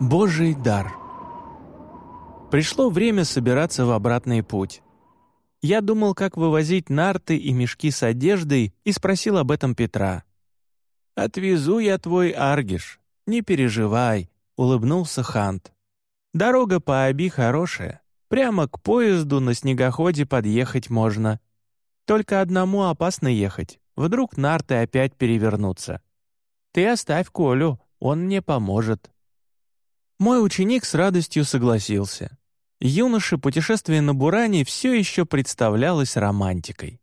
Божий дар. Пришло время собираться в обратный путь. Я думал, как вывозить нарты и мешки с одеждой, и спросил об этом Петра. «Отвезу я твой Аргиш, не переживай», — улыбнулся Хант. «Дорога по Аби хорошая, прямо к поезду на снегоходе подъехать можно. Только одному опасно ехать, вдруг нарты опять перевернутся. Ты оставь Колю, он мне поможет». Мой ученик с радостью согласился. Юноше путешествие на Буране все еще представлялось романтикой.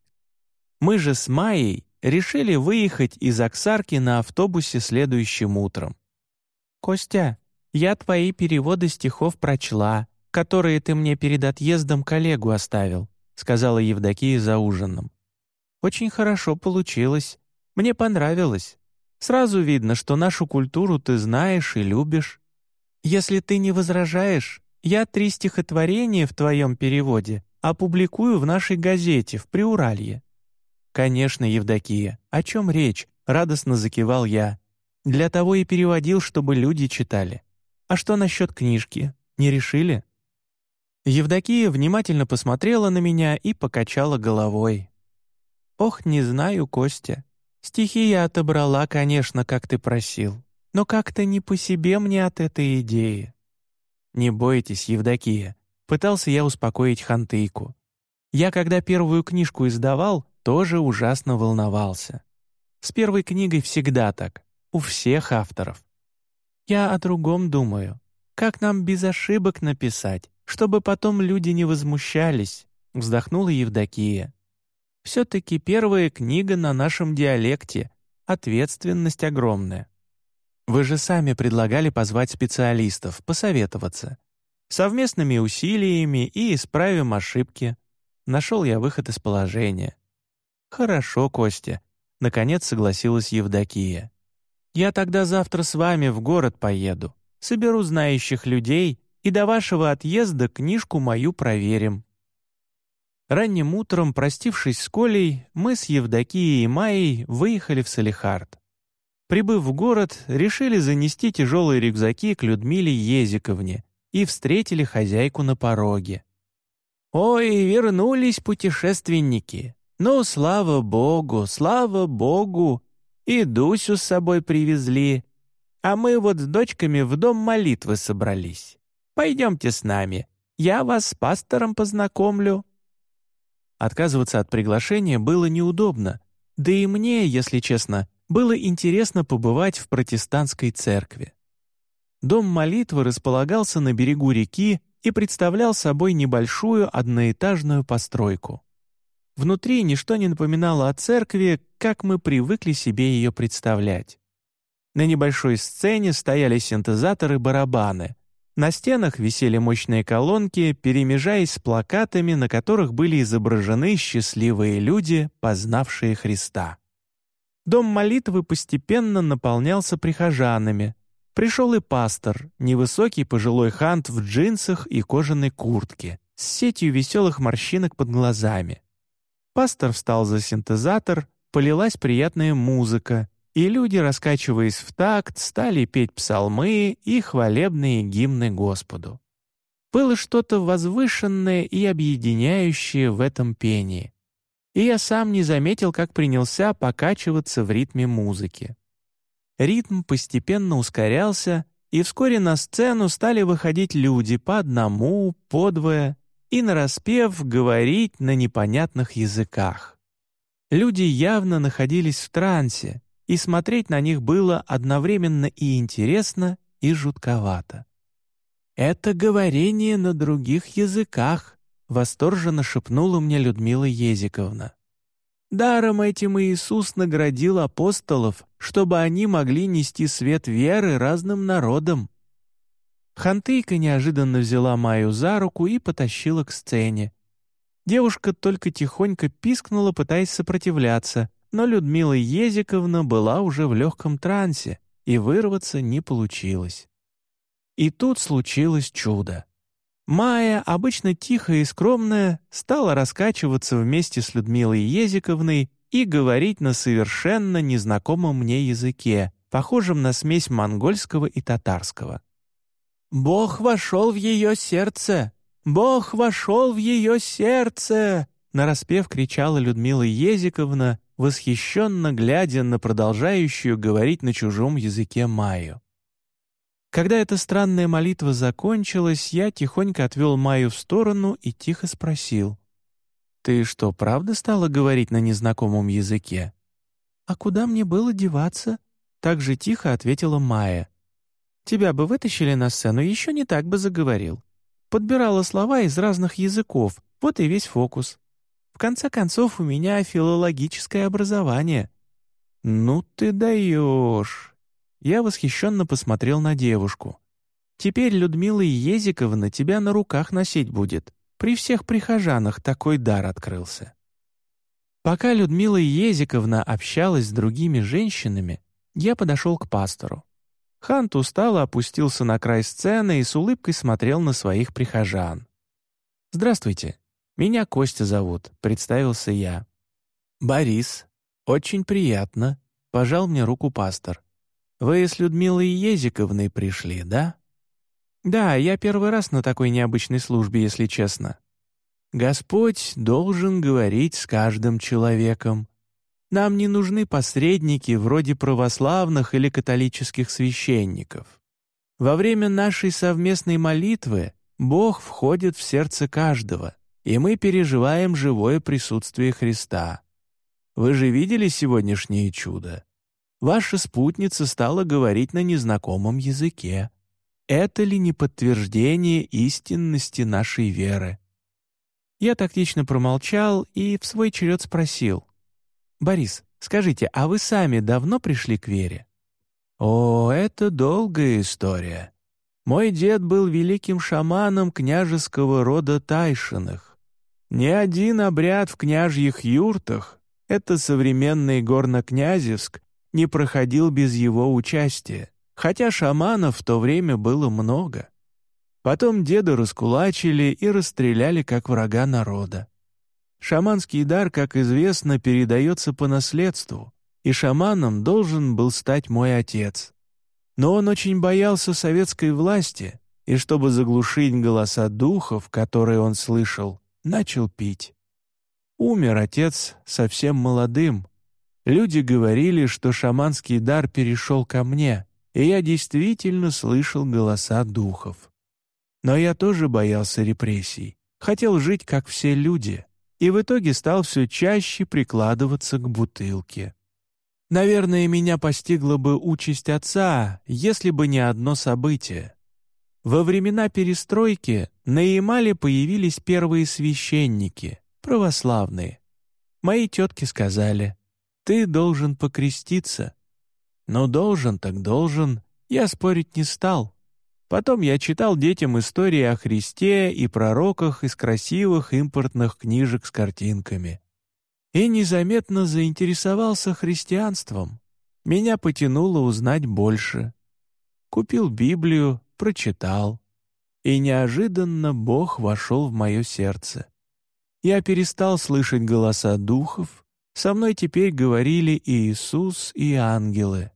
Мы же с Майей решили выехать из Оксарки на автобусе следующим утром. «Костя, я твои переводы стихов прочла, которые ты мне перед отъездом коллегу оставил», сказала Евдокия за ужином. «Очень хорошо получилось. Мне понравилось. Сразу видно, что нашу культуру ты знаешь и любишь. Если ты не возражаешь, я три стихотворения в твоем переводе опубликую в нашей газете в Приуралье». «Конечно, Евдокия, о чем речь?» — радостно закивал я. «Для того и переводил, чтобы люди читали. А что насчет книжки? Не решили?» Евдокия внимательно посмотрела на меня и покачала головой. «Ох, не знаю, Костя. Стихи я отобрала, конечно, как ты просил но как-то не по себе мне от этой идеи». «Не бойтесь, Евдокия», — пытался я успокоить Хантыйку. «Я, когда первую книжку издавал, тоже ужасно волновался. С первой книгой всегда так, у всех авторов. Я о другом думаю. Как нам без ошибок написать, чтобы потом люди не возмущались?» — вздохнула Евдокия. «Все-таки первая книга на нашем диалекте, ответственность огромная. Вы же сами предлагали позвать специалистов, посоветоваться. Совместными усилиями и исправим ошибки. Нашел я выход из положения. Хорошо, Костя. Наконец согласилась Евдокия. Я тогда завтра с вами в город поеду. Соберу знающих людей и до вашего отъезда книжку мою проверим. Ранним утром, простившись с Колей, мы с Евдокией и Майей выехали в Салихард. Прибыв в город, решили занести тяжелые рюкзаки к Людмиле Езиковне и встретили хозяйку на пороге. «Ой, вернулись путешественники! Ну, слава богу, слава богу! И Дусю с собой привезли. А мы вот с дочками в дом молитвы собрались. Пойдемте с нами, я вас с пастором познакомлю». Отказываться от приглашения было неудобно, да и мне, если честно, было интересно побывать в протестантской церкви. Дом молитвы располагался на берегу реки и представлял собой небольшую одноэтажную постройку. Внутри ничто не напоминало о церкви, как мы привыкли себе ее представлять. На небольшой сцене стояли синтезаторы-барабаны. На стенах висели мощные колонки, перемежаясь с плакатами, на которых были изображены счастливые люди, познавшие Христа. Дом молитвы постепенно наполнялся прихожанами. Пришел и пастор, невысокий пожилой хант в джинсах и кожаной куртке, с сетью веселых морщинок под глазами. Пастор встал за синтезатор, полилась приятная музыка, и люди, раскачиваясь в такт, стали петь псалмы и хвалебные гимны Господу. Было что-то возвышенное и объединяющее в этом пении и я сам не заметил, как принялся покачиваться в ритме музыки. Ритм постепенно ускорялся, и вскоре на сцену стали выходить люди по одному, по двое, и нараспев говорить на непонятных языках. Люди явно находились в трансе, и смотреть на них было одновременно и интересно, и жутковато. «Это говорение на других языках», — восторженно шепнула мне Людмила Езиковна. «Даром этим Иисус наградил апостолов, чтобы они могли нести свет веры разным народам». Хантыйка неожиданно взяла Майю за руку и потащила к сцене. Девушка только тихонько пискнула, пытаясь сопротивляться, но Людмила Езиковна была уже в легком трансе, и вырваться не получилось. И тут случилось чудо. Майя, обычно тихая и скромная, стала раскачиваться вместе с Людмилой Езиковной и говорить на совершенно незнакомом мне языке, похожем на смесь монгольского и татарского. «Бог вошел в ее сердце! Бог вошел в ее сердце!» Нараспев кричала Людмила Езиковна, восхищенно глядя на продолжающую говорить на чужом языке Майю. Когда эта странная молитва закончилась, я тихонько отвел Майю в сторону и тихо спросил. «Ты что, правда стала говорить на незнакомом языке?» «А куда мне было деваться?» Так же тихо ответила Майя. «Тебя бы вытащили на сцену, еще не так бы заговорил. Подбирала слова из разных языков, вот и весь фокус. В конце концов, у меня филологическое образование». «Ну ты даешь!» Я восхищенно посмотрел на девушку. «Теперь Людмила Езиковна тебя на руках носить будет. При всех прихожанах такой дар открылся». Пока Людмила Езиковна общалась с другими женщинами, я подошел к пастору. Хант устало опустился на край сцены и с улыбкой смотрел на своих прихожан. «Здравствуйте, меня Костя зовут», — представился я. «Борис, очень приятно», — пожал мне руку пастор. «Вы с Людмилой Езиковной пришли, да?» «Да, я первый раз на такой необычной службе, если честно. Господь должен говорить с каждым человеком. Нам не нужны посредники вроде православных или католических священников. Во время нашей совместной молитвы Бог входит в сердце каждого, и мы переживаем живое присутствие Христа. Вы же видели сегодняшнее чудо? Ваша спутница стала говорить на незнакомом языке. Это ли не подтверждение истинности нашей веры? Я тактично промолчал и в свой черед спросил. «Борис, скажите, а вы сами давно пришли к вере?» «О, это долгая история. Мой дед был великим шаманом княжеского рода Тайшиных. Ни один обряд в княжьих юртах, это современный Горно-Князевск, не проходил без его участия, хотя шаманов в то время было много. Потом деда раскулачили и расстреляли как врага народа. Шаманский дар, как известно, передается по наследству, и шаманом должен был стать мой отец. Но он очень боялся советской власти, и чтобы заглушить голоса духов, которые он слышал, начал пить. Умер отец совсем молодым, Люди говорили, что шаманский дар перешел ко мне, и я действительно слышал голоса духов. Но я тоже боялся репрессий, хотел жить, как все люди, и в итоге стал все чаще прикладываться к бутылке. Наверное, меня постигла бы участь отца, если бы не одно событие. Во времена перестройки на Ямале появились первые священники, православные. Мои тетки сказали — ты должен покреститься. Ну, должен так должен, я спорить не стал. Потом я читал детям истории о Христе и пророках из красивых импортных книжек с картинками. И незаметно заинтересовался христианством. Меня потянуло узнать больше. Купил Библию, прочитал. И неожиданно Бог вошел в мое сердце. Я перестал слышать голоса духов, со мной теперь говорили и Иисус, и ангелы.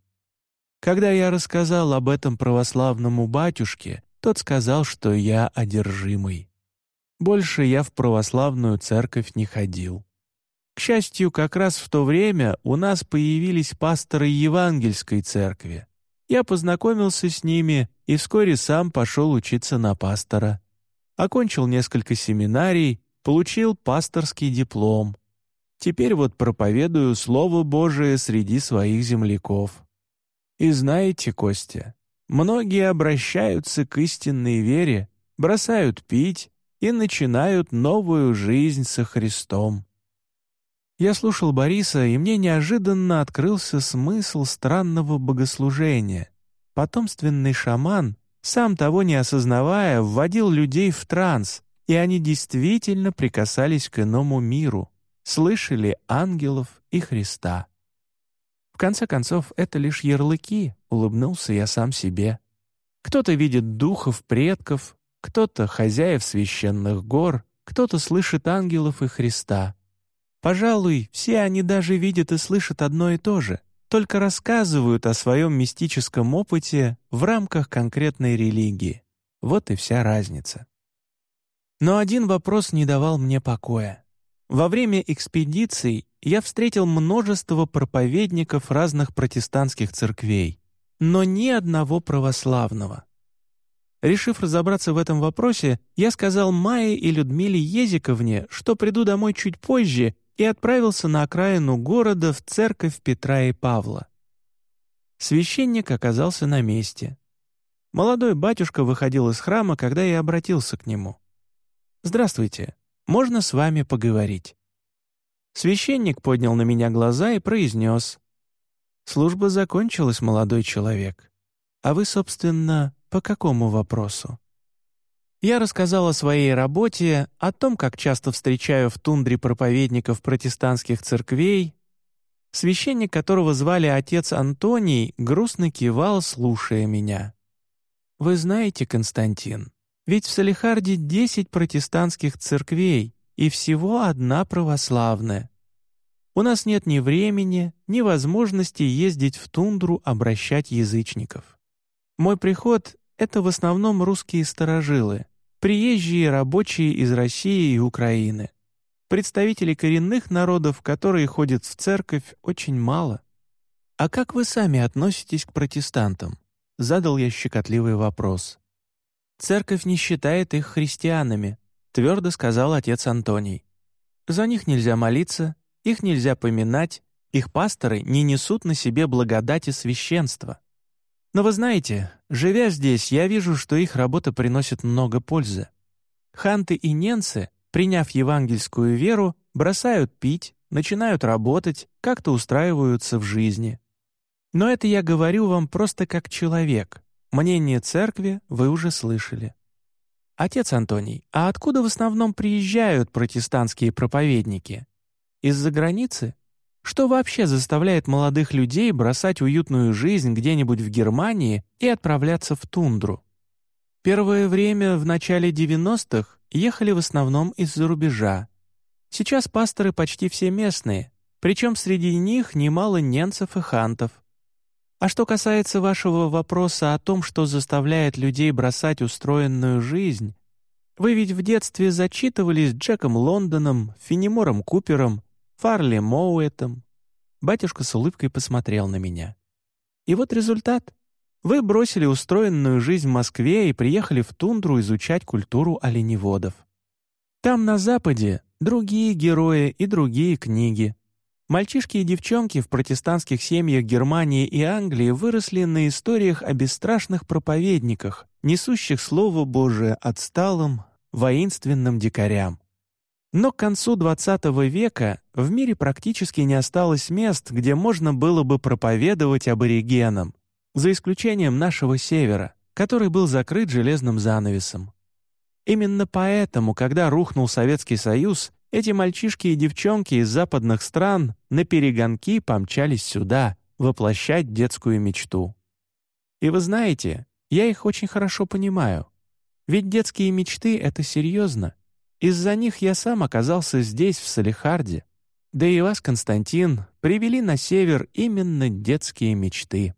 Когда я рассказал об этом православному батюшке, тот сказал, что я одержимый. Больше я в православную церковь не ходил. К счастью, как раз в то время у нас появились пасторы Евангельской церкви. Я познакомился с ними и вскоре сам пошел учиться на пастора. Окончил несколько семинарий, получил пасторский диплом. Теперь вот проповедую Слово Божие среди своих земляков. И знаете, Костя, многие обращаются к истинной вере, бросают пить и начинают новую жизнь со Христом. Я слушал Бориса, и мне неожиданно открылся смысл странного богослужения. Потомственный шаман, сам того не осознавая, вводил людей в транс, и они действительно прикасались к иному миру слышали ангелов и Христа. В конце концов, это лишь ярлыки, улыбнулся я сам себе. Кто-то видит духов предков, кто-то хозяев священных гор, кто-то слышит ангелов и Христа. Пожалуй, все они даже видят и слышат одно и то же, только рассказывают о своем мистическом опыте в рамках конкретной религии. Вот и вся разница. Но один вопрос не давал мне покоя. Во время экспедиций я встретил множество проповедников разных протестантских церквей, но ни одного православного. Решив разобраться в этом вопросе, я сказал Майе и Людмиле Езиковне, что приду домой чуть позже и отправился на окраину города в церковь Петра и Павла. Священник оказался на месте. Молодой батюшка выходил из храма, когда я обратился к нему. «Здравствуйте, можно с вами поговорить?» Священник поднял на меня глаза и произнес. «Служба закончилась, молодой человек. А вы, собственно, по какому вопросу?» Я рассказал о своей работе, о том, как часто встречаю в тундре проповедников протестантских церквей. Священник, которого звали отец Антоний, грустно кивал, слушая меня. «Вы знаете, Константин, ведь в Салихарде десять протестантских церквей и всего одна православная. У нас нет ни времени, ни возможности ездить в тундру обращать язычников. Мой приход — это в основном русские старожилы, приезжие рабочие из России и Украины. Представителей коренных народов, которые ходят в церковь, очень мало. А как вы сами относитесь к протестантам? Задал я щекотливый вопрос. Церковь не считает их христианами, твердо сказал отец Антоний. За них нельзя молиться, их нельзя поминать, их пасторы не несут на себе благодати священства. Но вы знаете, живя здесь, я вижу, что их работа приносит много пользы. Ханты и ненцы, приняв евангельскую веру, бросают пить, начинают работать, как-то устраиваются в жизни. Но это я говорю вам просто как человек. Мнение церкви вы уже слышали. Отец Антоний, а откуда в основном приезжают протестантские проповедники? Из-за границы? Что вообще заставляет молодых людей бросать уютную жизнь где-нибудь в Германии и отправляться в тундру? Первое время, в начале 90-х, ехали в основном из-за рубежа. Сейчас пасторы почти все местные, причем среди них немало ненцев и хантов. А что касается вашего вопроса о том, что заставляет людей бросать устроенную жизнь, вы ведь в детстве зачитывались Джеком Лондоном, Фенемором Купером, Фарли Моуэтом. Батюшка с улыбкой посмотрел на меня. И вот результат. Вы бросили устроенную жизнь в Москве и приехали в тундру изучать культуру оленеводов. Там, на Западе, другие герои и другие книги. Мальчишки и девчонки в протестантских семьях Германии и Англии выросли на историях о бесстрашных проповедниках, несущих Слово Божие отсталым, воинственным дикарям. Но к концу XX века в мире практически не осталось мест, где можно было бы проповедовать аборигенам, за исключением нашего севера, который был закрыт железным занавесом. Именно поэтому, когда рухнул Советский Союз, эти мальчишки и девчонки из западных стран на перегонки помчались сюда, воплощать детскую мечту. И вы знаете, я их очень хорошо понимаю. Ведь детские мечты — это серьезно. Из-за них я сам оказался здесь, в Салихарде. Да и вас, Константин, привели на север именно детские мечты.